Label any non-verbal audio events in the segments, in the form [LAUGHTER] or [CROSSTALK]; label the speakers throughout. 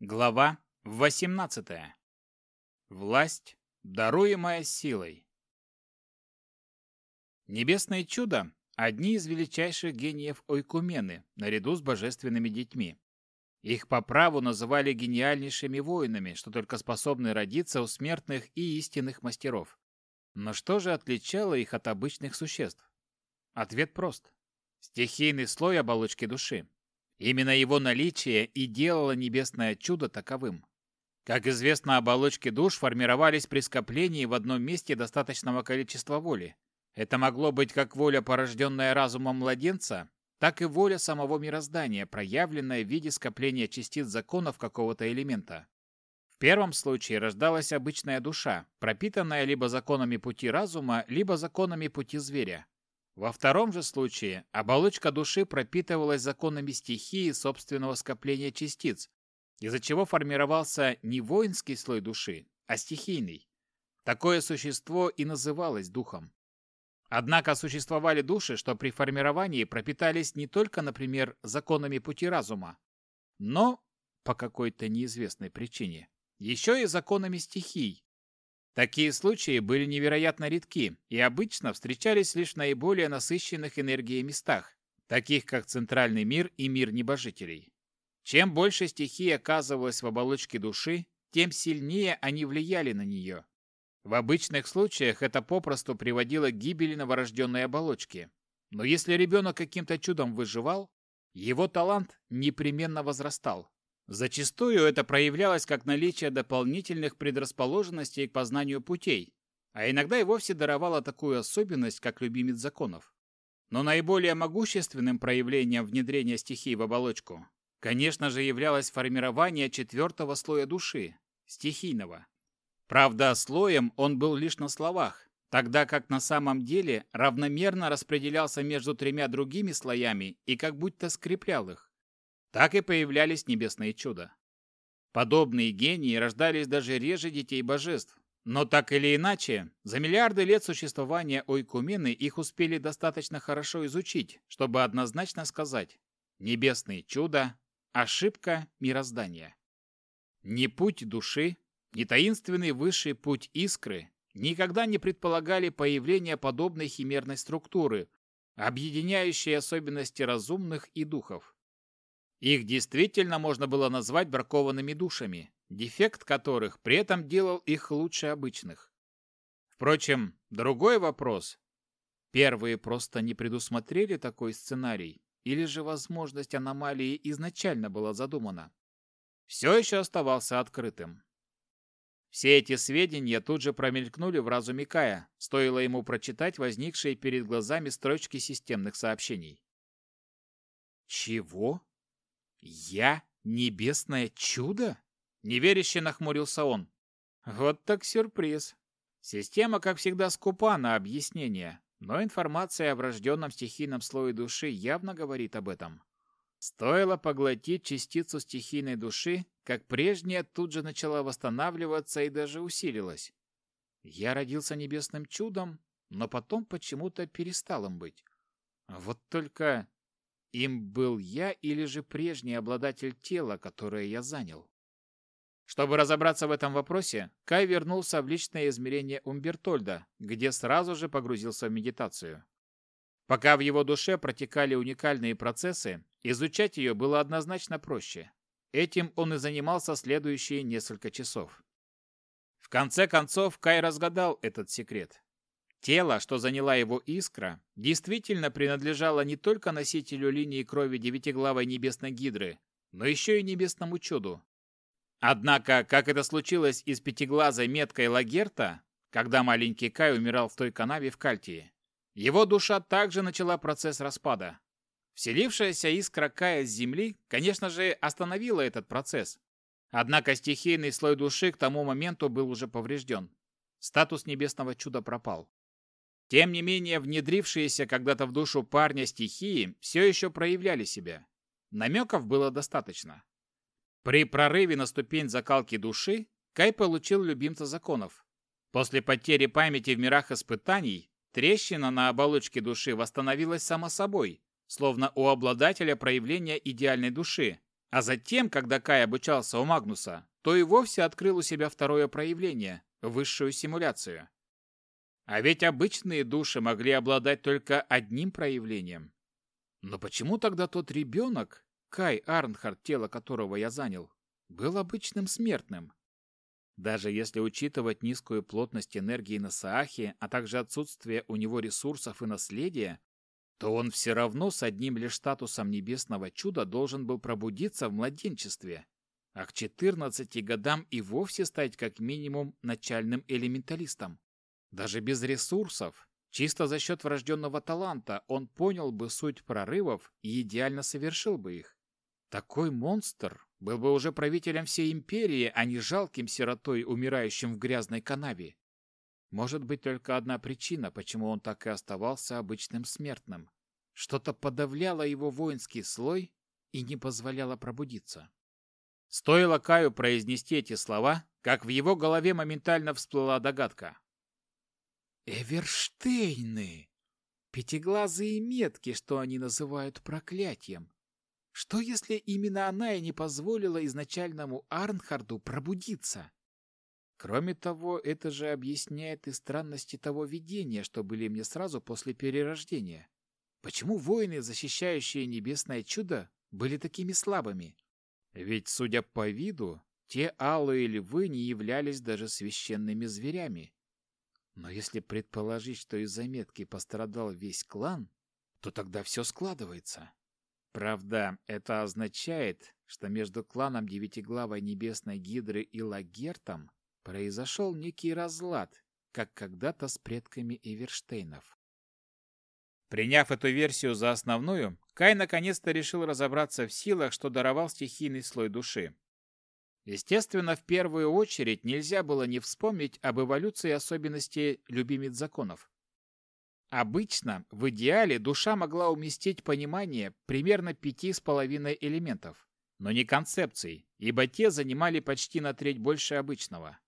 Speaker 1: Глава 18. Власть, даруемая силой. Небесные чудо – одни из величайших гениев Ойкумены, наряду с божественными детьми. Их по праву называли гениальнейшими воинами, что только способны родиться у смертных и истинных мастеров. Но что же отличало их от обычных существ? Ответ прост. Стихийный слой оболочки души. Именно его наличие и делало небесное чудо таковым. Как известно, оболочки душ формировались при скоплении в одном месте достаточного количества воли. Это могло быть как воля, порожденная разумом младенца, так и воля самого мироздания, проявленная в виде скопления частиц законов какого-то элемента. В первом случае рождалась обычная душа, пропитанная либо законами пути разума, либо законами пути зверя. Во втором же случае оболочка души пропитывалась законами стихии собственного скопления частиц, из-за чего формировался не воинский слой души, а стихийный. Такое существо и называлось духом. Однако существовали души, что при формировании пропитались не только, например, законами пути разума, но, по какой-то неизвестной причине, еще и законами стихий, Такие случаи были невероятно редки и обычно встречались лишь в наиболее насыщенных энергией местах, таких как Центральный мир и мир небожителей. Чем больше стихий оказывалось в оболочке души, тем сильнее они влияли на нее. В обычных случаях это попросту приводило к гибели новорожденной оболочки. Но если ребенок каким-то чудом выживал, его талант непременно возрастал. Зачастую это проявлялось как наличие дополнительных предрасположенностей к познанию путей, а иногда и вовсе даровало такую особенность, как любимец законов. Но наиболее могущественным проявлением внедрения стихий в оболочку, конечно же, являлось формирование четвертого слоя души – стихийного. Правда, слоем он был лишь на словах, тогда как на самом деле равномерно распределялся между тремя другими слоями и как будто скреплял их так и появлялись небесные чуда. Подобные гении рождались даже реже детей божеств, но так или иначе, за миллиарды лет существования Ойкумены их успели достаточно хорошо изучить, чтобы однозначно сказать «небесные чуда – ошибка мироздания». Ни путь души, ни таинственный высший путь искры никогда не предполагали появление подобной химерной структуры, объединяющей особенности разумных и духов. Их действительно можно было назвать бракованными душами, дефект которых при этом делал их лучше обычных. Впрочем, другой вопрос. Первые просто не предусмотрели такой сценарий, или же возможность аномалии изначально была задумана? Все еще оставался открытым. Все эти сведения тут же промелькнули в разуме Кая, стоило ему прочитать возникшие перед глазами строчки системных сообщений. «Чего?» «Я небесное чудо?» Неверяще нахмурился он. Вот так сюрприз. Система, как всегда, скупа на объяснение, но информация о врожденном стихийном слое души явно говорит об этом. Стоило поглотить частицу стихийной души, как прежняя тут же начала восстанавливаться и даже усилилась. Я родился небесным чудом, но потом почему-то перестал им быть. Вот только им был я или же прежний обладатель тела, которое я занял? Чтобы разобраться в этом вопросе, Кай вернулся в личное измерение Умбертольда, где сразу же погрузился в медитацию. Пока в его душе протекали уникальные процессы, изучать ее было однозначно проще. Этим он и занимался следующие несколько часов. В конце концов, Кай разгадал этот секрет. Тело, что заняла его искра, действительно принадлежало не только носителю линии крови девятиглавой небесной гидры, но еще и небесному чуду. Однако, как это случилось и с пятиглазой меткой Лагерта, когда маленький Кай умирал в той канаве в Кальтии, его душа также начала процесс распада. Вселившаяся искра Кая с земли, конечно же, остановила этот процесс. Однако стихийный слой души к тому моменту был уже поврежден. Статус небесного чуда пропал. Тем не менее, внедрившиеся когда-то в душу парня стихии все еще проявляли себя. Намеков было достаточно. При прорыве на ступень закалки души Кай получил любимца законов. После потери памяти в мирах испытаний трещина на оболочке души восстановилась само собой, словно у обладателя проявления идеальной души, А затем, когда Кай обучался у Магнуса, то и вовсе открыл у себя второе проявление – высшую симуляцию. А ведь обычные души могли обладать только одним проявлением. Но почему тогда тот ребенок, Кай Арнхард, тело которого я занял, был обычным смертным? Даже если учитывать низкую плотность энергии на Саахе, а также отсутствие у него ресурсов и наследия, то он все равно с одним лишь статусом небесного чуда должен был пробудиться в младенчестве, а к 14 годам и вовсе стать как минимум начальным элементалистом. Даже без ресурсов, чисто за счет врожденного таланта, он понял бы суть прорывов и идеально совершил бы их. Такой монстр был бы уже правителем всей империи, а не жалким сиротой, умирающим в грязной канаве. Может быть только одна причина, почему он так и оставался обычным смертным. Что-то подавляло его воинский слой и не позволяло пробудиться. Стоило Каю произнести эти слова, как в его голове моментально всплыла догадка. Эверштейны! Пятиглазые метки, что они называют проклятием. Что, если именно она и не позволила изначальному Арнхарду пробудиться? Кроме того, это же объясняет и странности того видения, что были мне сразу после перерождения. Почему воины, защищающие небесное чудо, были такими слабыми? Ведь, судя по виду, те алые львы не являлись даже священными зверями. Но если предположить, что из заметки пострадал весь клан, то тогда все складывается. Правда, это означает, что между кланом Девятиглавой Небесной Гидры и Лагертом произошел некий разлад, как когда-то с предками Эверштейнов. Приняв эту версию за основную, Кай наконец-то решил разобраться в силах, что даровал стихийный слой души. Естественно, в первую очередь нельзя было не вспомнить об эволюции особенностей любимец законов. Обычно, в идеале, душа могла уместить понимание примерно пяти с половиной элементов, но не концепций, ибо те занимали почти на треть больше обычного.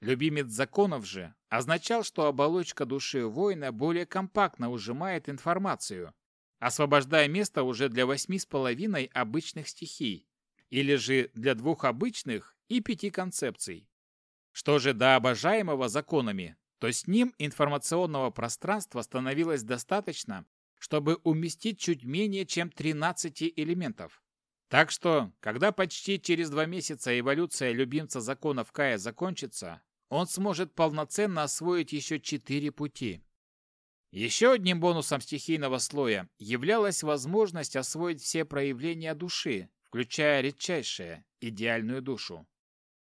Speaker 1: Любимец законов же означал, что оболочка души воина более компактно ужимает информацию, освобождая место уже для восьми с половиной обычных стихий, или же для двух обычных и пяти концепций. Что же до обожаемого законами, то с ним информационного пространства становилось достаточно, чтобы уместить чуть менее чем 13 элементов. Так что, когда почти через два месяца эволюция любимца законов Кая закончится, он сможет полноценно освоить еще четыре пути. Еще одним бонусом стихийного слоя являлась возможность освоить все проявления души, включая редчайшее, идеальную душу.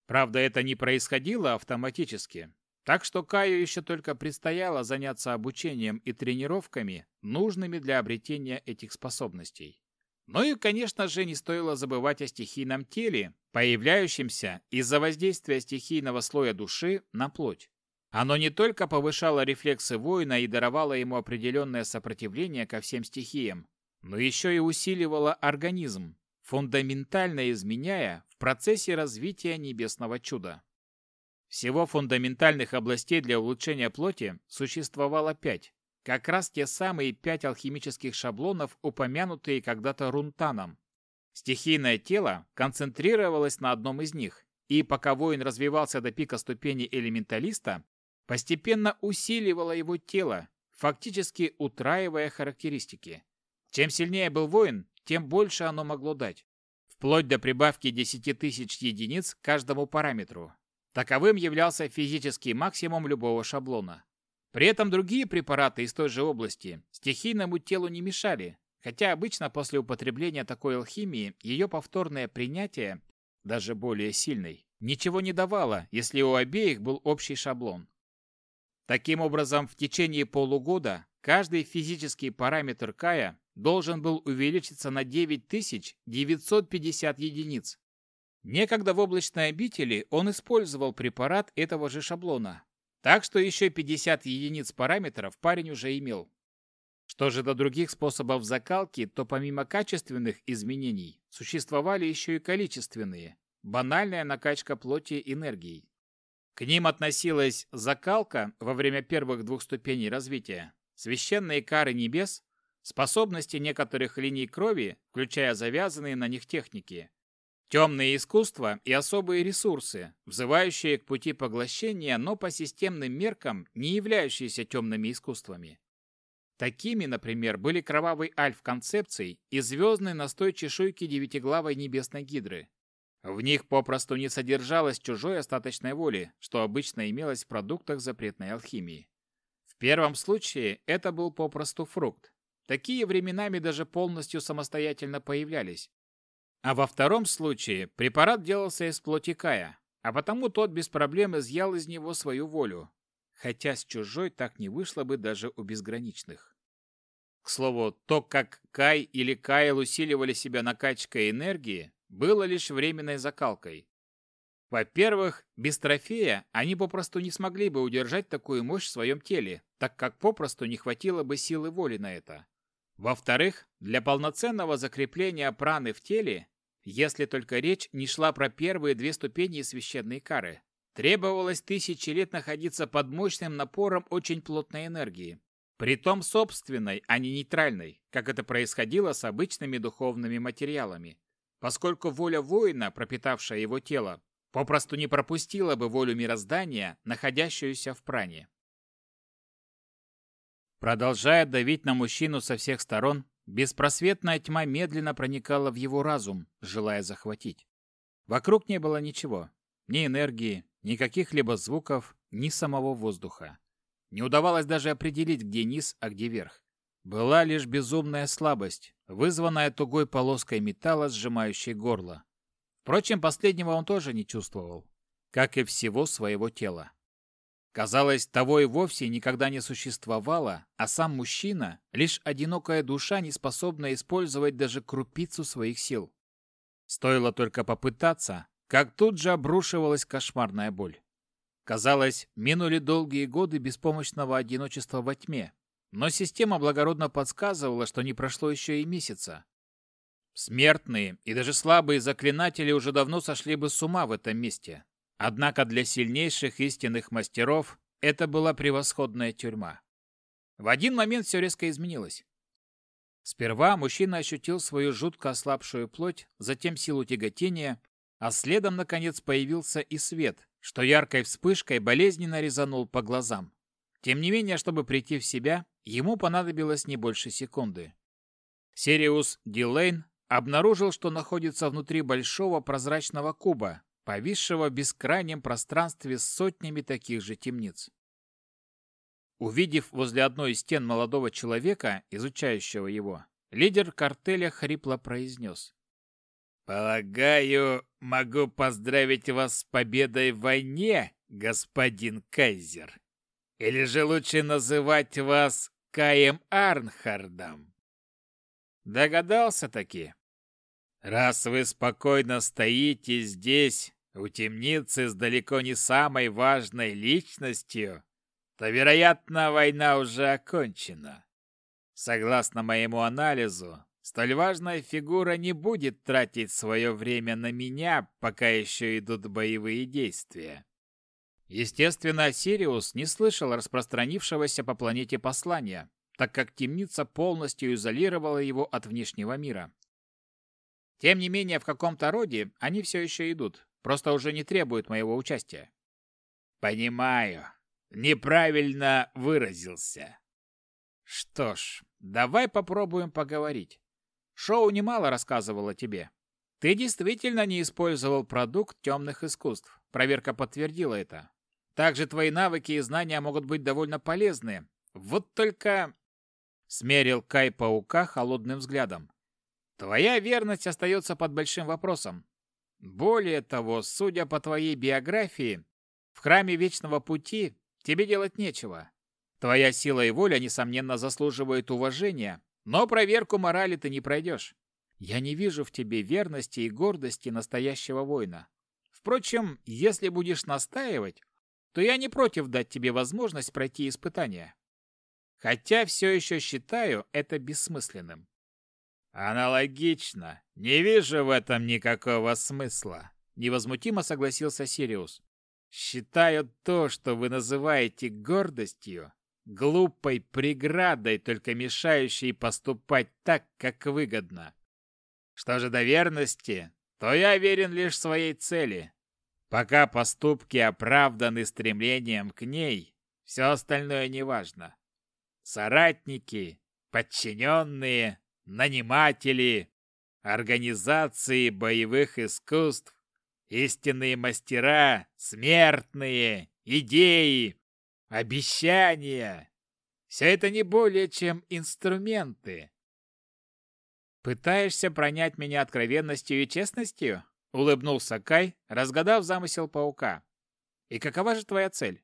Speaker 1: Правда, это не происходило автоматически, так что Каю еще только предстояло заняться обучением и тренировками, нужными для обретения этих способностей. Ну и, конечно же, не стоило забывать о стихийном теле, появляющемся из-за воздействия стихийного слоя души на плоть. Оно не только повышало рефлексы воина и давало ему определенное сопротивление ко всем стихиям, но еще и усиливало организм, фундаментально изменяя в процессе развития небесного чуда. Всего фундаментальных областей для улучшения плоти существовало пять, как раз те самые пять алхимических шаблонов, упомянутые когда-то Рунтаном. Стихийное тело концентрировалось на одном из них, и пока воин развивался до пика ступени элементалиста, постепенно усиливало его тело, фактически утраивая характеристики. Чем сильнее был воин, тем больше оно могло дать. Вплоть до прибавки 10 тысяч единиц каждому параметру. Таковым являлся физический максимум любого шаблона. При этом другие препараты из той же области стихийному телу не мешали, хотя обычно после употребления такой алхимии ее повторное принятие, даже более сильной, ничего не давало, если у обеих был общий шаблон. Таким образом, в течение полугода каждый физический параметр Кая должен был увеличиться на 9950 единиц. Некогда в облачной обители он использовал препарат этого же шаблона, так что еще 50 единиц параметров парень уже имел. Что же до других способов закалки, то помимо качественных изменений существовали еще и количественные. Банальная накачка плоти энергией. К ним относилась закалка во время первых двух ступеней развития, священные кары небес способности некоторых линий крови, включая завязанные на них техники, темные искусства и особые ресурсы, взывающие к пути поглощения, но по системным меркам не являющиеся темными искусствами. Такими, например, были кровавый альф концепций и звездный настой чешуйки девятиглавой небесной гидры. В них попросту не содержалось чужой остаточной воли, что обычно имелось в продуктах запретной алхимии. В первом случае это был попросту фрукт. Такие временами даже полностью самостоятельно появлялись. А во втором случае препарат делался из плоти Кая, а потому тот без проблем изъял из него свою волю, хотя с чужой так не вышло бы даже у безграничных. К слову, то, как Кай или Кайл усиливали себя накачкой энергии, было лишь временной закалкой. Во-первых, без трофея они попросту не смогли бы удержать такую мощь в своем теле, так как попросту не хватило бы силы воли на это. Во-вторых, для полноценного закрепления праны в теле, если только речь не шла про первые две ступени священной кары, Требовалось тысячи лет находиться под мощным напором очень плотной энергии. Притом собственной, а не нейтральной, как это происходило с обычными духовными материалами. Поскольку воля воина, пропитавшая его тело, попросту не пропустила бы волю мироздания, находящуюся в пране. Продолжая давить на мужчину со всех сторон, беспросветная тьма медленно проникала в его разум, желая захватить. Вокруг не было ничего. Ни энергии, Никаких либо звуков, ни самого воздуха. Не удавалось даже определить, где низ, а где верх. Была лишь безумная слабость, вызванная тугой полоской металла, сжимающей горло. Впрочем, последнего он тоже не чувствовал, как и всего своего тела. Казалось, того и вовсе никогда не существовало, а сам мужчина — лишь одинокая душа, не способная использовать даже крупицу своих сил. Стоило только попытаться, как тут же обрушивалась кошмарная боль. Казалось, минули долгие годы беспомощного одиночества во тьме, но система благородно подсказывала, что не прошло еще и месяца. Смертные и даже слабые заклинатели уже давно сошли бы с ума в этом месте. Однако для сильнейших истинных мастеров это была превосходная тюрьма. В один момент все резко изменилось. Сперва мужчина ощутил свою жутко ослабшую плоть, затем силу тяготения, а следом, наконец, появился и свет, что яркой вспышкой болезненно резанул по глазам. Тем не менее, чтобы прийти в себя, ему понадобилось не больше секунды. Сириус Дилейн обнаружил, что находится внутри большого прозрачного куба, повисшего в бескрайнем пространстве с сотнями таких же темниц. Увидев возле одной из стен молодого человека, изучающего его, лидер картеля хрипло произнес. «Полагаю, могу поздравить вас с победой в войне, господин Кайзер. Или же лучше называть вас Каем Арнхардом?» Догадался таки. «Раз вы спокойно стоите здесь, у темницы с далеко не самой важной личностью, то, вероятно, война уже окончена. Согласно моему анализу, Столь важная фигура не будет тратить свое время на меня, пока еще идут боевые действия. Естественно, Сириус не слышал распространившегося по планете послания, так как темница полностью изолировала его от внешнего мира. Тем не менее, в каком-то роде они все еще идут, просто уже не требуют моего участия. Понимаю. Неправильно выразился. Что ж, давай попробуем поговорить. Шоу немало рассказывало тебе. Ты действительно не использовал продукт темных искусств. Проверка подтвердила это. Также твои навыки и знания могут быть довольно полезны. Вот только...» Смерил Кай паука холодным взглядом. «Твоя верность остается под большим вопросом. Более того, судя по твоей биографии, в храме Вечного Пути тебе делать нечего. Твоя сила и воля, несомненно, заслуживают уважения, но проверку морали ты не пройдешь. Я не вижу в тебе верности и гордости настоящего воина. Впрочем, если будешь настаивать, то я не против дать тебе возможность пройти испытание. Хотя все еще считаю это бессмысленным. Аналогично. Не вижу в этом никакого смысла. Невозмутимо согласился Сириус. Считаю то, что вы называете гордостью, глупой преградой, только мешающей поступать так, как выгодно. Что же до верности, то я верен лишь своей цели. Пока поступки оправданы стремлением к ней, все остальное неважно. Соратники, подчиненные, наниматели, организации боевых искусств, истинные мастера, смертные, идеи, обещания. Все это не более чем инструменты. Пытаешься пронять меня откровенностью и честностью? Улыбнулся Кай, разгадав замысел паука. И какова же твоя цель?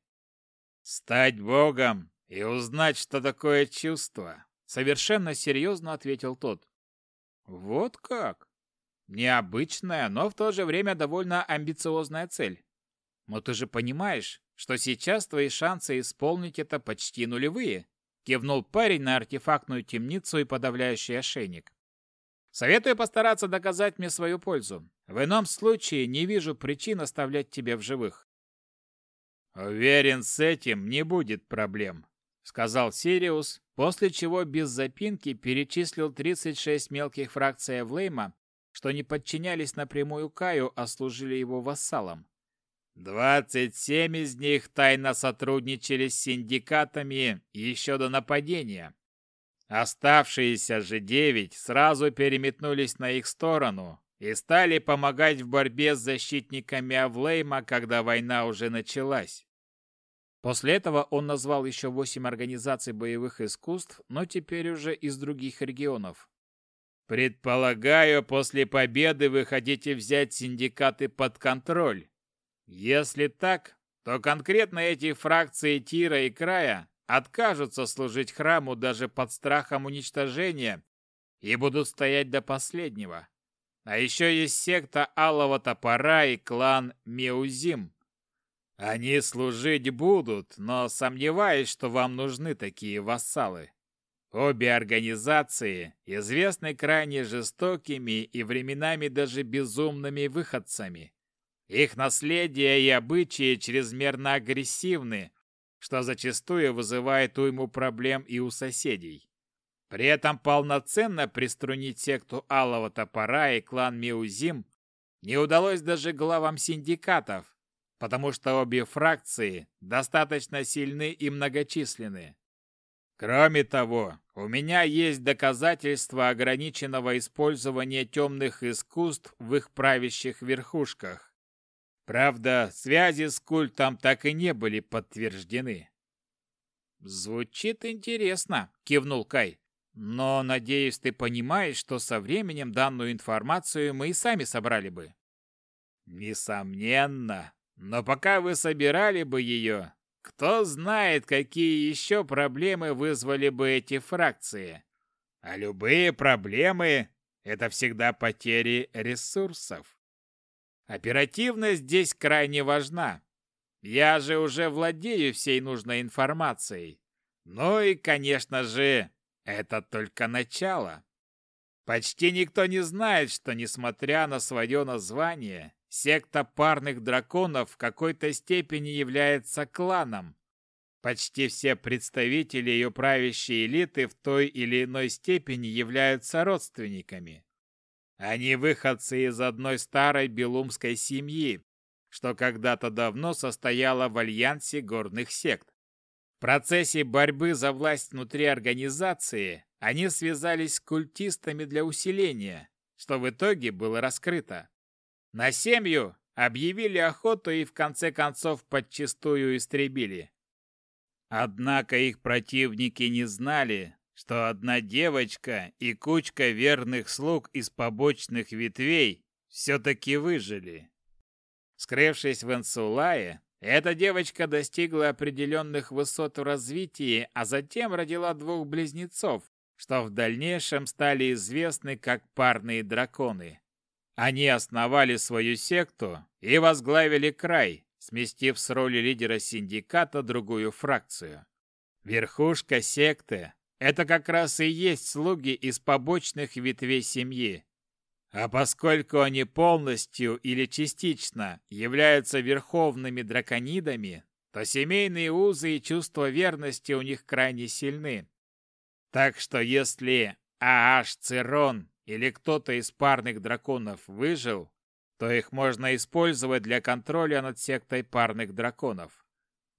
Speaker 1: Стать богом и узнать, что такое чувство. Совершенно серьезно ответил тот. Вот как? Необычная, но в то же время довольно амбициозная цель. Но ты же понимаешь, что сейчас твои шансы исполнить это почти нулевые, кивнул парень на артефактную темницу и подавляющий ошейник. Советую постараться доказать мне свою пользу. В ином случае не вижу причин оставлять тебя в живых. Уверен, с этим не будет проблем, сказал Сириус, после чего без запинки перечислил 36 мелких фракций Эвлейма, что не подчинялись напрямую Каю, а служили его вассалам. Двадцать семь из них тайно сотрудничали с синдикатами еще до нападения. Оставшиеся же девять сразу переметнулись на их сторону и стали помогать в борьбе с защитниками Авлейма, когда война уже началась. После этого он назвал еще восемь организаций боевых искусств, но теперь уже из других регионов. Предполагаю, после победы вы хотите взять синдикаты под контроль. Если так, то конкретно эти фракции Тира и Края откажутся служить храму даже под страхом уничтожения и будут стоять до последнего. А еще есть секта Алого Топора и клан Меузим. Они служить будут, но сомневаюсь, что вам нужны такие вассалы. Обе организации известны крайне жестокими и временами даже безумными выходцами. Их наследие и обычаи чрезмерно агрессивны, что зачастую вызывает уйму проблем и у соседей. При этом полноценно приструнить секту Алого Топора и клан Миузим не удалось даже главам синдикатов, потому что обе фракции достаточно сильны и многочисленны. Кроме того, у меня есть доказательства ограниченного использования темных искусств в их правящих верхушках. Правда, связи с культом так и не были подтверждены. «Звучит интересно», — кивнул Кай. «Но, надеюсь, ты понимаешь, что со временем данную информацию мы и сами собрали бы». «Несомненно. Но пока вы собирали бы ее, кто знает, какие еще проблемы вызвали бы эти фракции. А любые проблемы — это всегда потери ресурсов. Оперативность здесь крайне важна. Я же уже владею всей нужной информацией. Ну и, конечно же, это только начало. Почти никто не знает, что, несмотря на свое название, секта парных драконов в какой-то степени является кланом. Почти все представители ее правящей элиты в той или иной степени являются родственниками. Они выходцы из одной старой белумской семьи, что когда-то давно состояла в альянсе горных сект. В процессе борьбы за власть внутри организации они связались с культистами для усиления, что в итоге было раскрыто. На семью объявили охоту и в конце концов подчистую истребили. Однако их противники не знали, что одна девочка и кучка верных слуг из побочных ветвей все-таки выжили. Скрывшись в Энсулае, эта девочка достигла определенных высот в развитии, а затем родила двух близнецов, что в дальнейшем стали известны как парные драконы. Они основали свою секту и возглавили край, сместив с роли лидера синдиката другую фракцию. Верхушка секты это как раз и есть слуги из побочных ветвей семьи. А поскольку они полностью или частично являются верховными драконидами, то семейные узы и чувство верности у них крайне сильны. Так что если Ааш Цирон или кто-то из парных драконов выжил, то их можно использовать для контроля над сектой парных драконов.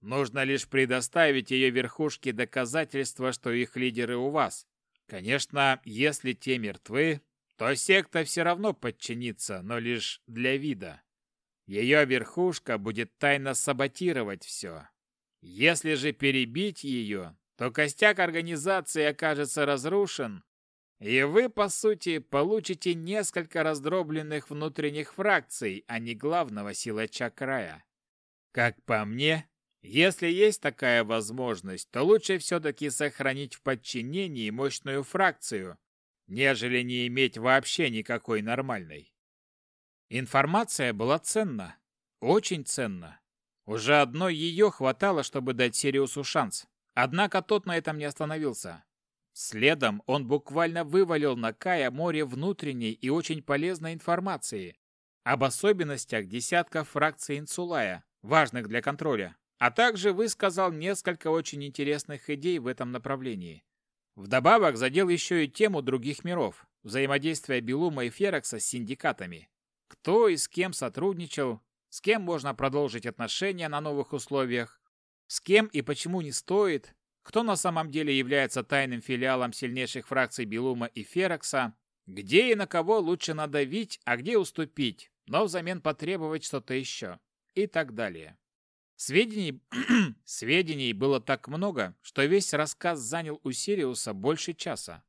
Speaker 1: Нужно лишь предоставить ее верхушке доказательства, что их лидеры у вас. Конечно, если те мертвы, то секта все равно подчинится, но лишь для вида. Ее верхушка будет тайно саботировать все. Если же перебить ее, то костяк организации окажется разрушен, и вы, по сути, получите несколько раздробленных внутренних фракций, а не главного силача края. Как по мне, если есть такая возможность, то лучше все-таки сохранить в подчинении мощную фракцию, нежели не иметь вообще никакой нормальной. Информация была ценна, очень ценна. Уже одной ее хватало, чтобы дать Сириусу шанс. Однако тот на этом не остановился. Следом он буквально вывалил на Кая море внутренней и очень полезной информации об особенностях десятков фракций Инсулая, важных для контроля, а также высказал несколько очень интересных идей в этом направлении. Вдобавок задел еще и тему других миров, взаимодействия Белума и Ферокса с синдикатами. Кто и с кем сотрудничал, с кем можно продолжить отношения на новых условиях, с кем и почему не стоит, кто на самом деле является тайным филиалом сильнейших фракций Белума и Ферокса, где и на кого лучше надавить, а где уступить, но взамен потребовать что-то еще, и так далее. Сведений... [CLEARS THROAT] Сведений было так много, что весь рассказ занял у Сириуса больше часа.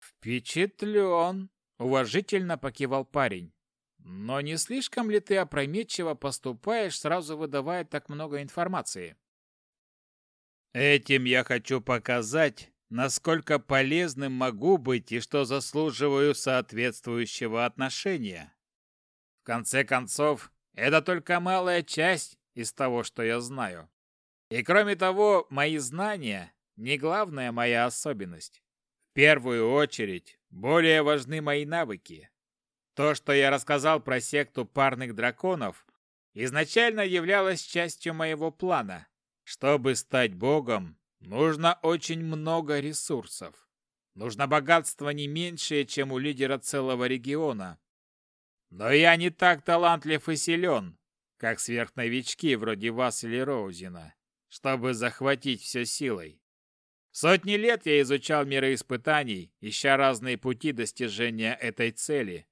Speaker 1: «Впечатлен!» — уважительно покивал парень. «Но не слишком ли ты опрометчиво поступаешь, сразу выдавая так много информации?» Этим я хочу показать, насколько полезным могу быть и что заслуживаю соответствующего отношения. В конце концов, это только малая часть из того, что я знаю. И кроме того, мои знания – не главная моя особенность. В первую очередь, более важны мои навыки. То, что я рассказал про секту парных драконов, изначально являлось частью моего плана – чтобы стать богом, нужно очень много ресурсов. Нужно богатство не меньшее, чем у лидера целого региона. Но я не так талантлив и силен, как сверхновички вроде вас или Роузина, чтобы захватить все силой. Сотни лет я изучал миры испытаний, ища разные пути достижения этой цели.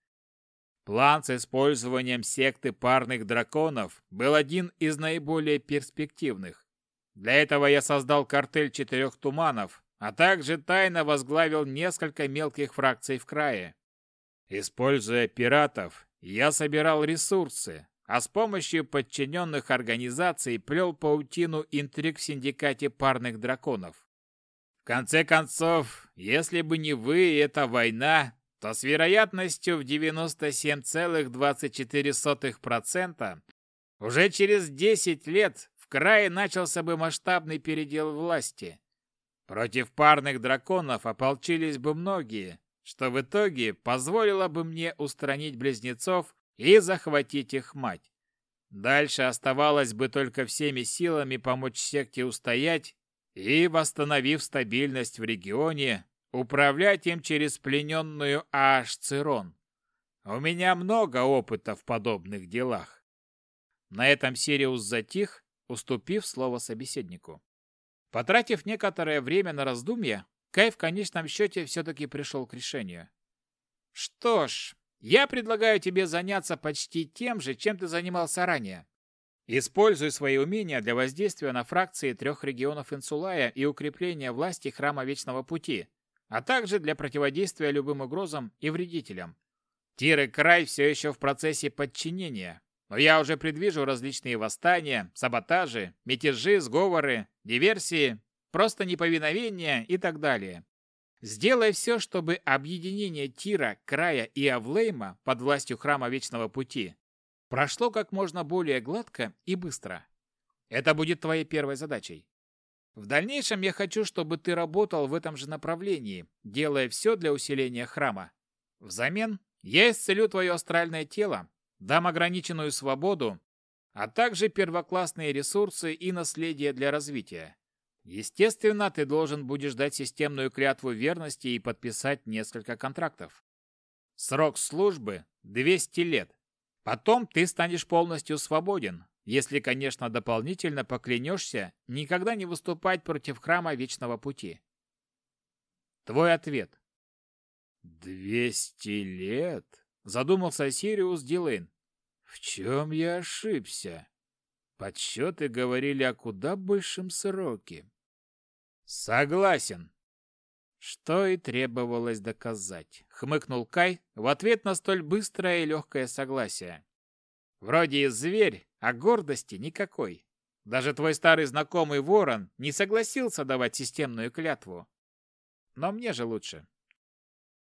Speaker 1: План с использованием секты парных драконов был один из наиболее перспективных. Для этого я создал картель четырех туманов, а также тайно возглавил несколько мелких фракций в крае. Используя пиратов, я собирал ресурсы, а с помощью подчиненных организаций плел паутину интриг в синдикате парных драконов. В конце концов, если бы не вы и эта война, то с вероятностью в 97,24% уже через 10 лет в крае начался бы масштабный передел власти. Против парных драконов ополчились бы многие, что в итоге позволило бы мне устранить близнецов и захватить их мать. Дальше оставалось бы только всеми силами помочь секте устоять и, восстановив стабильность в регионе, управлять им через плененную Ааш-Цирон. У меня много опыта в подобных делах. На этом Сириус затих уступив слово собеседнику. Потратив некоторое время на раздумья, Кай в конечном счете все-таки пришел к решению. «Что ж, я предлагаю тебе заняться почти тем же, чем ты занимался ранее. Используй свои умения для воздействия на фракции трех регионов Инсулая и укрепления власти Храма Вечного Пути, а также для противодействия любым угрозам и вредителям. Тир и Край все еще в процессе подчинения, но я уже предвижу различные восстания, саботажи, мятежи, сговоры, диверсии, просто неповиновения и так далее. Сделай все, чтобы объединение Тира, Края и Авлейма под властью Храма Вечного Пути прошло как можно более гладко и быстро. Это будет твоей первой задачей. В дальнейшем я хочу, чтобы ты работал в этом же направлении, делая все для усиления храма. Взамен я исцелю твое астральное тело, дам ограниченную свободу, а также первоклассные ресурсы и наследие для развития. Естественно, ты должен будешь дать системную клятву верности и подписать несколько контрактов. Срок службы – 200 лет. Потом ты станешь полностью свободен, если, конечно, дополнительно поклянешься никогда не выступать против храма Вечного Пути. Твой ответ. «Двести лет?» – задумался Сириус Дилейн. «В чем я ошибся? Подсчеты говорили о куда большем сроке». «Согласен», что и требовалось доказать, хмыкнул Кай в ответ на столь быстрое и легкое согласие. Вроде и зверь, а гордости никакой. Даже твой старый знакомый Ворон не согласился давать системную клятву. Но мне же лучше.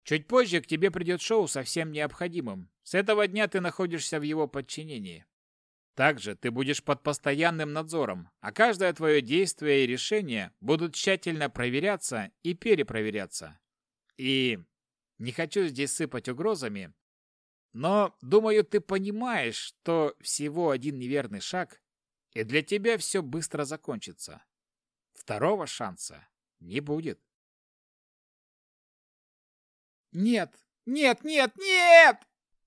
Speaker 1: Чуть позже к тебе придет шоу со всем необходимым. С этого дня ты находишься в его подчинении. Также ты будешь под постоянным надзором, а каждое твое действие и решение будут тщательно проверяться и перепроверяться. И не хочу здесь сыпать угрозами, но, думаю, ты понимаешь, что всего один неверный шаг, и для тебя все быстро закончится. Второго шанса не будет.
Speaker 2: «Нет! Нет! Нет! Нет!»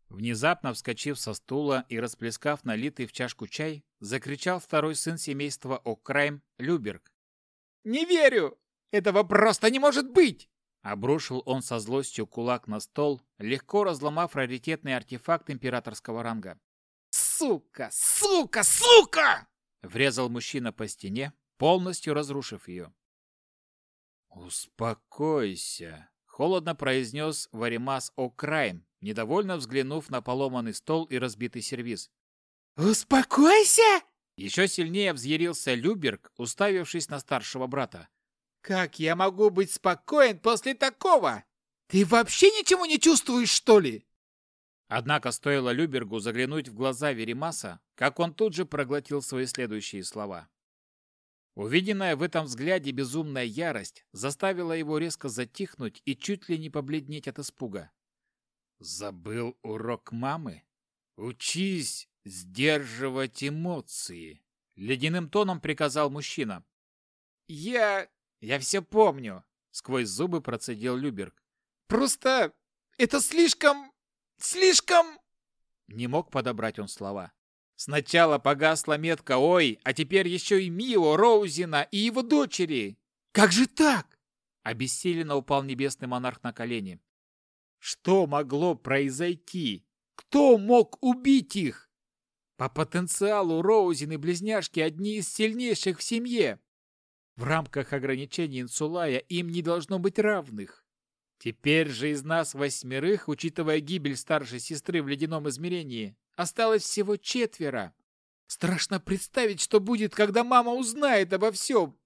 Speaker 1: Внезапно вскочив со стула и расплескав налитый в чашку чай, закричал второй сын семейства О'Крайм Люберг.
Speaker 2: «Не верю! Этого просто не может быть!»
Speaker 1: Обрушил он со злостью кулак на стол, легко разломав раритетный артефакт императорского ранга.
Speaker 2: «Сука! Сука! Сука!»
Speaker 1: Врезал мужчина по стене, полностью разрушив ее. «Успокойся!» — холодно произнес Варимас О'Крайм, недовольно взглянув на поломанный стол и разбитый сервиз.
Speaker 2: «Успокойся!»
Speaker 1: Еще сильнее взъярился Люберг, уставившись на старшего брата.
Speaker 2: «Как я могу быть спокоен после такого? Ты вообще ничего не чувствуешь, что ли?»
Speaker 1: Однако стоило Любергу заглянуть в глаза Веримаса, как он тут же проглотил свои следующие слова. Увиденная в этом взгляде безумная ярость заставила его резко затихнуть и чуть ли не побледнеть от испуга. Забыл урок мамы? Учись сдерживать эмоции. Ледяным тоном приказал мужчина.
Speaker 2: Я... я все помню. Сквозь зубы процедил Люберг. Просто... это слишком... слишком...
Speaker 1: Не мог подобрать он слова. Сначала погасла метка «Ой», а теперь еще и Мио, Роузина и его дочери.
Speaker 2: Как же так?
Speaker 1: Обессиленно упал небесный монарх на колени. Что могло произойти? Кто мог убить их? По потенциалу Роузин и близняшки одни из сильнейших в семье. В рамках ограничений Инсулая им не должно быть равных. Теперь же из нас восьмерых, учитывая гибель старшей сестры в ледяном измерении, осталось всего четверо. Страшно представить, что будет, когда мама узнает обо всем.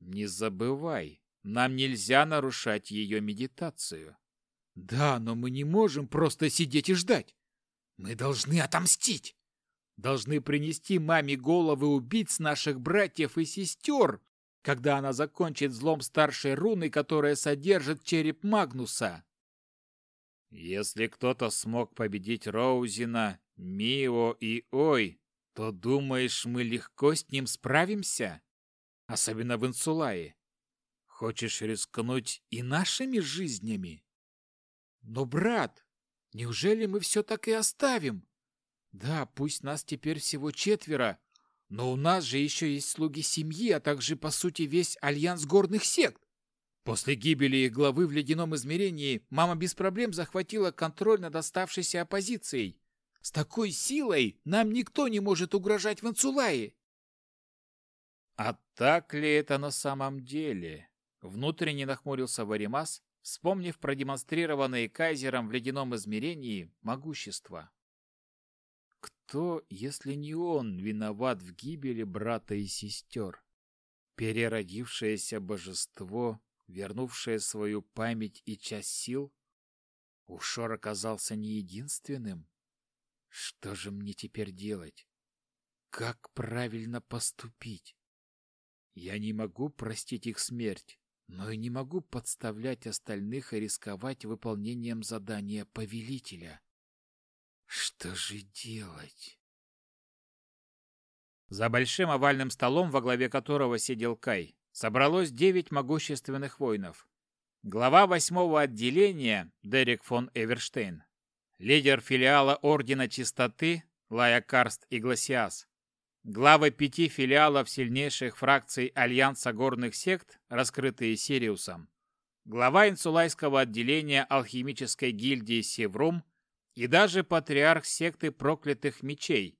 Speaker 1: Не забывай, нам нельзя нарушать ее медитацию.
Speaker 2: Да, но мы не можем просто сидеть и ждать. Мы должны отомстить.
Speaker 1: Должны принести маме головы убийц наших братьев и сестер, когда она закончит злом старшей руны, которая содержит череп Магнуса. Если кто-то смог победить Роузина, Мио и Ой, то думаешь, мы легко с ним справимся? Особенно в Инсулае. Хочешь рискнуть и нашими жизнями?
Speaker 2: Но, брат, неужели мы все так и оставим? Да, пусть нас теперь всего четверо, но у нас же еще есть слуги семьи, а также, по сути, весь альянс горных сект. После гибели их главы в ледяном измерении мама без проблем захватила контроль над оставшейся оппозицией. С такой силой нам никто не может угрожать в Инсулае.
Speaker 1: А так ли это на самом деле? Внутренне нахмурился Варимас, вспомнив продемонстрированное кайзером в ледяном измерении могущество. Кто, если не он, виноват в гибели брата и сестер? Переродившееся божество, вернувшее свою память и часть сил? Ушор оказался не единственным? Что же мне теперь делать? Как правильно поступить? Я не могу простить их смерть, но и не могу подставлять остальных и рисковать выполнением задания повелителя. Что же делать? За большим овальным столом, во главе которого сидел Кай, собралось девять могущественных воинов. Глава восьмого отделения Дерек фон Эверштейн, лидер филиала Ордена Чистоты Лая Карст и Гласиас, главы пяти филиалов сильнейших фракций Альянса горных сект, раскрытые Сириусом, глава инсулайского отделения алхимической гильдии Севрум и даже патриарх секты проклятых мечей,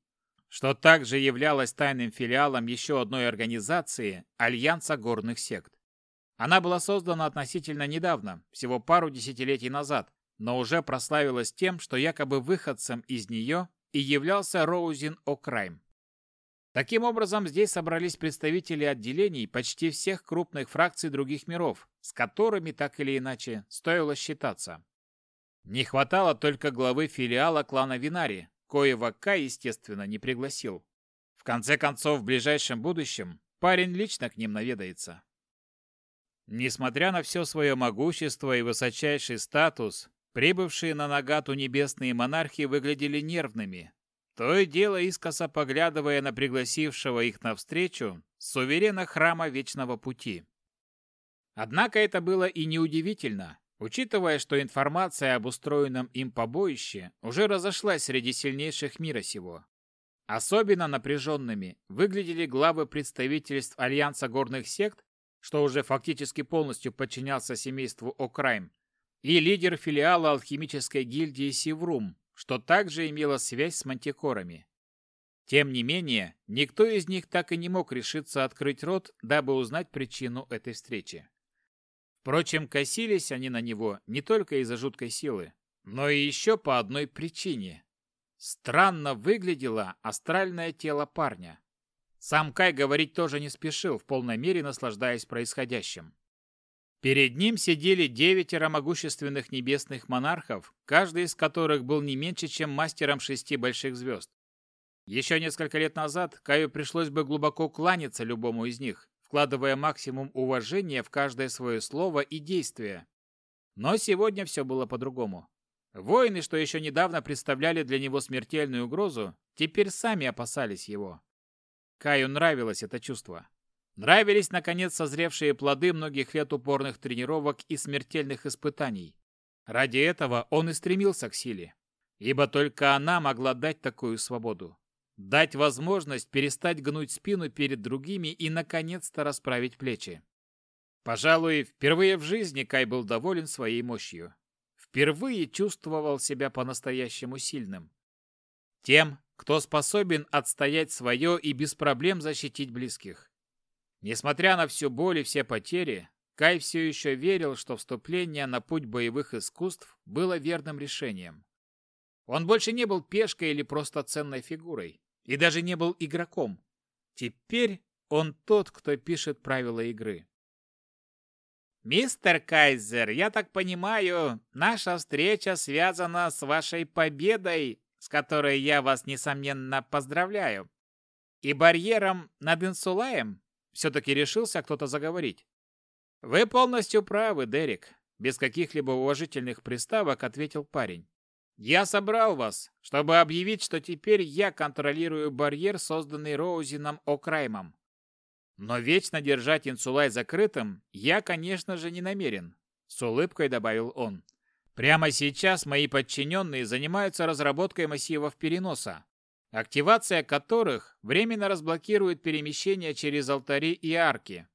Speaker 1: что также являлось тайным филиалом еще одной организации – Альянса горных сект. Она была создана относительно недавно, всего пару десятилетий назад, но уже прославилась тем, что якобы выходцем из нее и являлся Роузин О'Крайм. Таким образом, здесь собрались представители отделений почти всех крупных фракций других миров, с которыми так или иначе стоило считаться. Не хватало только главы филиала клана Винари, коего Кай, естественно, не пригласил. В конце концов, в ближайшем будущем парень лично к ним наведается. Несмотря на все свое могущество и высочайший статус, прибывшие на Нагату небесные монархи выглядели нервными, то и дело искоса поглядывая на пригласившего их навстречу суверена храма Вечного Пути. Однако это было и неудивительно, учитывая, что информация об устроенном им побоище уже разошлась среди сильнейших мира сего. Особенно напряженными выглядели главы представительств Альянса горных сект, что уже фактически полностью подчинялся семейству О'Крайм, и лидер филиала алхимической гильдии Севрум, что также имело связь с мантикорами. Тем не менее, никто из них так и не мог решиться открыть рот, дабы узнать причину этой встречи. Впрочем, косились они на него не только из-за жуткой силы, но и еще по одной причине. Странно выглядело астральное тело парня. Сам Кай говорить тоже не спешил, в полной мере наслаждаясь происходящим. Перед ним сидели девятеро могущественных небесных монархов, каждый из которых был не меньше, чем мастером шести больших звезд. Еще несколько лет назад Каю пришлось бы глубоко кланяться любому из них, вкладывая максимум уважения в каждое свое слово и действие. Но сегодня все было по-другому. Воины, что еще недавно представляли для него смертельную угрозу, теперь сами опасались его. Каю нравилось это чувство. Нравились, наконец, созревшие плоды многих лет упорных тренировок и смертельных испытаний. Ради этого он и стремился к силе, ибо только она могла дать такую свободу дать возможность перестать гнуть спину перед другими и, наконец-то, расправить плечи. Пожалуй, впервые в жизни Кай был доволен своей мощью. Впервые чувствовал себя по-настоящему сильным. Тем, кто способен отстоять свое и без проблем защитить близких. Несмотря на всю боль и все потери, Кай все еще верил, что вступление на путь боевых искусств было верным решением. Он больше не был пешкой или просто ценной фигурой и даже не был игроком. Теперь он тот, кто пишет правила игры. «Мистер Кайзер, я так понимаю, наша встреча связана с вашей победой, с которой я вас, несомненно, поздравляю. И барьером над Инсулаем все-таки решился кто-то заговорить. Вы полностью правы, Дерек», — без каких-либо уважительных приставок ответил парень. Я собрал вас, чтобы объявить, что теперь я контролирую барьер, созданный Роузином О'Краймом. Но вечно держать Инсулай закрытым я, конечно же, не намерен, с улыбкой добавил он. Прямо сейчас мои подчиненные занимаются разработкой массивов переноса, активация которых временно разблокирует перемещение через алтари и арки.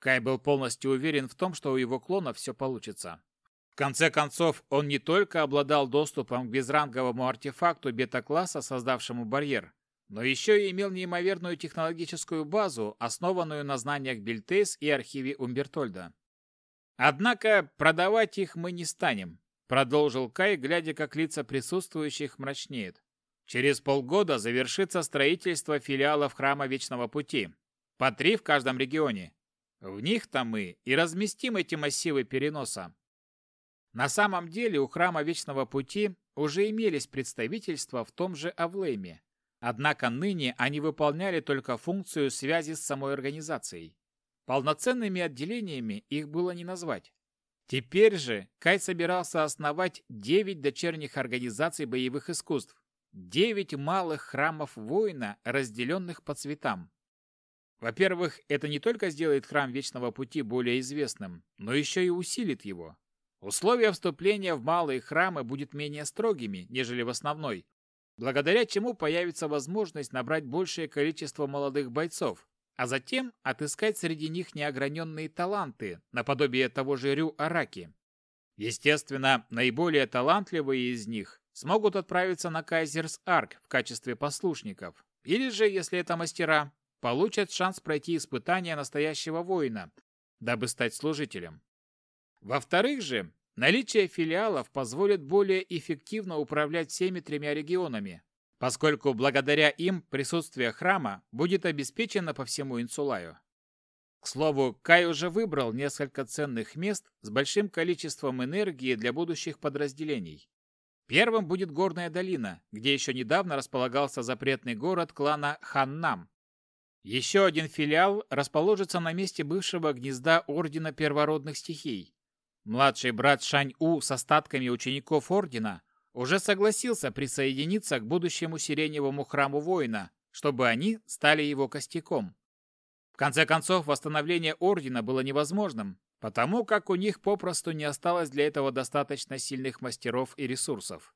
Speaker 1: Кай был полностью уверен в том, что у его клона все получится. В конце концов, он не только обладал доступом к безранговому артефакту бета-класса, создавшему барьер, но еще и имел неимоверную технологическую базу, основанную на знаниях Бильтейс и архиве Умбертольда. «Однако продавать их мы не станем», — продолжил Кай, глядя, как лица присутствующих мрачнеют. «Через полгода завершится строительство филиалов Храма Вечного Пути. По три в каждом регионе. В них-то мы и разместим эти массивы переноса. На самом деле у Храма Вечного Пути уже имелись представительства в том же Авлейме, однако ныне они выполняли только функцию связи с самой организацией. Полноценными отделениями их было не назвать. Теперь же Кай собирался основать 9 дочерних организаций боевых искусств, девять малых храмов воина, разделенных по цветам. Во-первых, это не только сделает храм Вечного Пути более известным, но еще и усилит его. Условия вступления в малые храмы будет менее строгими, нежели в основной, благодаря чему появится возможность набрать большее количество молодых бойцов, а затем отыскать среди них неограненные таланты, наподобие того же Рю Араки. Естественно, наиболее талантливые из них смогут отправиться на Кайзерс Арк в качестве послушников, или же, если это мастера, получат шанс пройти испытания настоящего воина, дабы стать служителем. Во-вторых же, наличие филиалов позволит более эффективно управлять всеми тремя регионами, поскольку благодаря им присутствие храма будет обеспечено по всему Инсулаю. К слову, Кай уже выбрал несколько ценных мест с большим количеством энергии для будущих подразделений. Первым будет Горная долина, где еще недавно располагался запретный город клана Ханнам, еще один филиал расположится на месте бывшего гнезда Ордена Первородных Стихий. Младший брат Шань-У с остатками учеников Ордена уже согласился присоединиться к будущему Сиреневому храму воина, чтобы они стали его костяком. В конце концов, восстановление Ордена было невозможным, потому как у них попросту не осталось для этого достаточно сильных мастеров и ресурсов.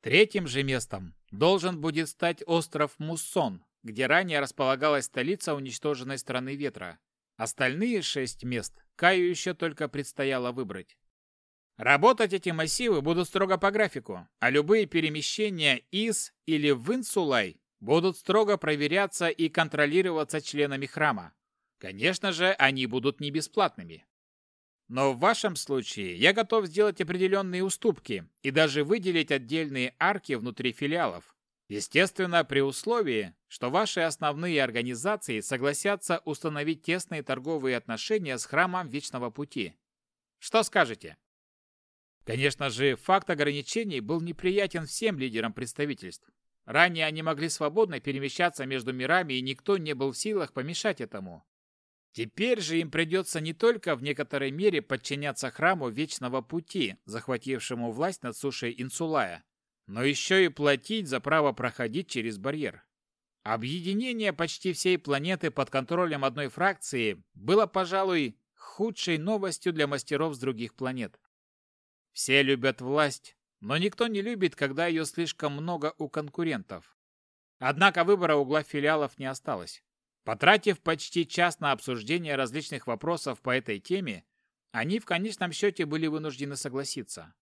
Speaker 1: Третьим же местом должен будет стать остров Муссон, где ранее располагалась столица уничтоженной страны ветра. Остальные шесть мест Каю еще только предстояло выбрать. Работать эти массивы будут строго по графику, а любые перемещения из или в Инсулай будут строго проверяться и контролироваться членами храма. Конечно же, они будут не бесплатными. Но в вашем случае я готов сделать определенные уступки и даже выделить отдельные арки внутри филиалов, Естественно, при условии, что ваши основные организации согласятся установить тесные торговые отношения с Храмом Вечного Пути. Что скажете? Конечно же, факт ограничений был неприятен всем лидерам представительств. Ранее они могли свободно перемещаться между мирами, и никто не был в силах помешать этому. Теперь же им придется не только в некоторой мере подчиняться храму Вечного Пути, захватившему власть над сушей Инсулая, но еще и платить за право проходить через барьер. Объединение почти всей планеты под контролем одной фракции было, пожалуй, худшей новостью для мастеров с других планет. Все любят власть, но никто не любит, когда ее слишком много у конкурентов. Однако выбора у глав филиалов не осталось. Потратив почти час на обсуждение различных вопросов по этой теме, они в конечном счете были вынуждены согласиться.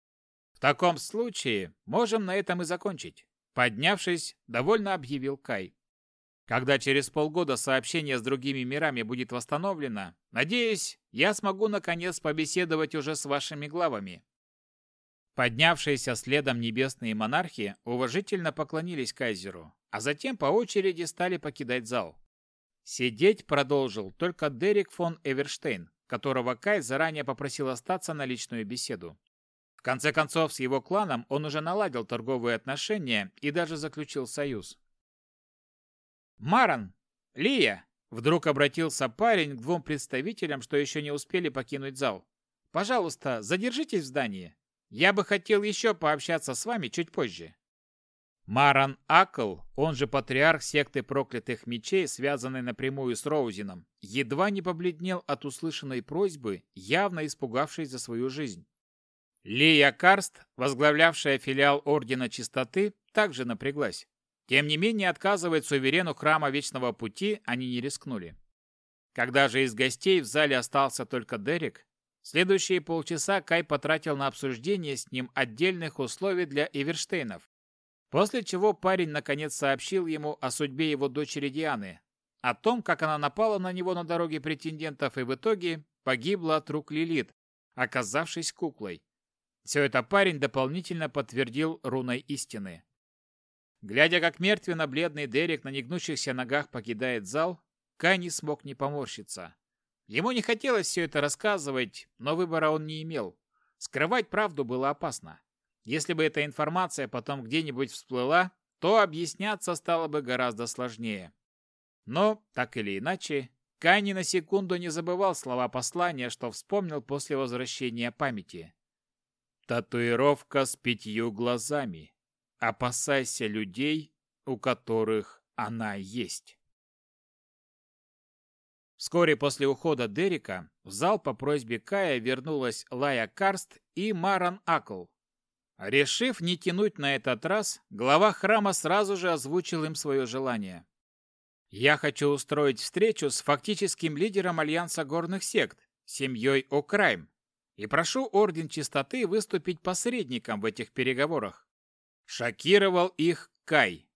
Speaker 1: В таком случае можем на этом и закончить. Поднявшись, довольно объявил Кай. Когда через полгода сообщение с другими мирами будет восстановлено, надеюсь, я смогу наконец побеседовать уже с вашими главами. Поднявшиеся следом небесные монархи уважительно поклонились кайзеру, а затем по очереди стали покидать зал. Сидеть продолжил только Дерек фон Эверштейн, которого Кай заранее попросил остаться на личную беседу. В конце концов, с его кланом он уже наладил торговые отношения и даже заключил союз. «Маран! Лия!» Вдруг обратился парень к двум представителям, что еще не успели покинуть зал. «Пожалуйста, задержитесь в здании. Я бы хотел еще пообщаться с вами чуть позже». Маран Акл, он же патриарх секты проклятых мечей, связанный напрямую с Роузином, едва не побледнел от услышанной просьбы, явно испугавшись за свою жизнь. Лия Карст, возглавлявшая филиал Ордена Чистоты, также напряглась. Тем не менее, отказывать суверену Храма Вечного Пути они не рискнули. Когда же из гостей в зале остался только Дерек, следующие полчаса Кай потратил на обсуждение с ним отдельных условий для Эверштейнов, после чего парень наконец сообщил ему о судьбе его дочери Дианы, о том, как она напала на него на дороге претендентов и в итоге погибла от рук Лилит, оказавшись куклой. Все это парень дополнительно подтвердил руной истины. Глядя, как мертвенно-бледный Дерек на негнущихся ногах покидает зал, Кай не смог не поморщиться. Ему не хотелось все это рассказывать, но выбора он не имел. Скрывать правду было опасно. Если бы эта информация потом где-нибудь всплыла, то объясняться стало бы гораздо сложнее. Но, так или иначе, Кай ни на секунду не забывал слова послания, что вспомнил после возвращения памяти. Татуировка с пятью глазами. опасайся людей, у которых она есть. Вскоре после ухода Дерека в зал по просьбе Кая вернулась Лая Карст и Маран Акл. Решив не тянуть на этот раз, глава храма сразу же озвучил им свое желание. «Я хочу устроить встречу с фактическим лидером Альянса горных сект, семьей О'Крайм, и прошу Орден Чистоты выступить посредником в этих переговорах». Шокировал их Кай.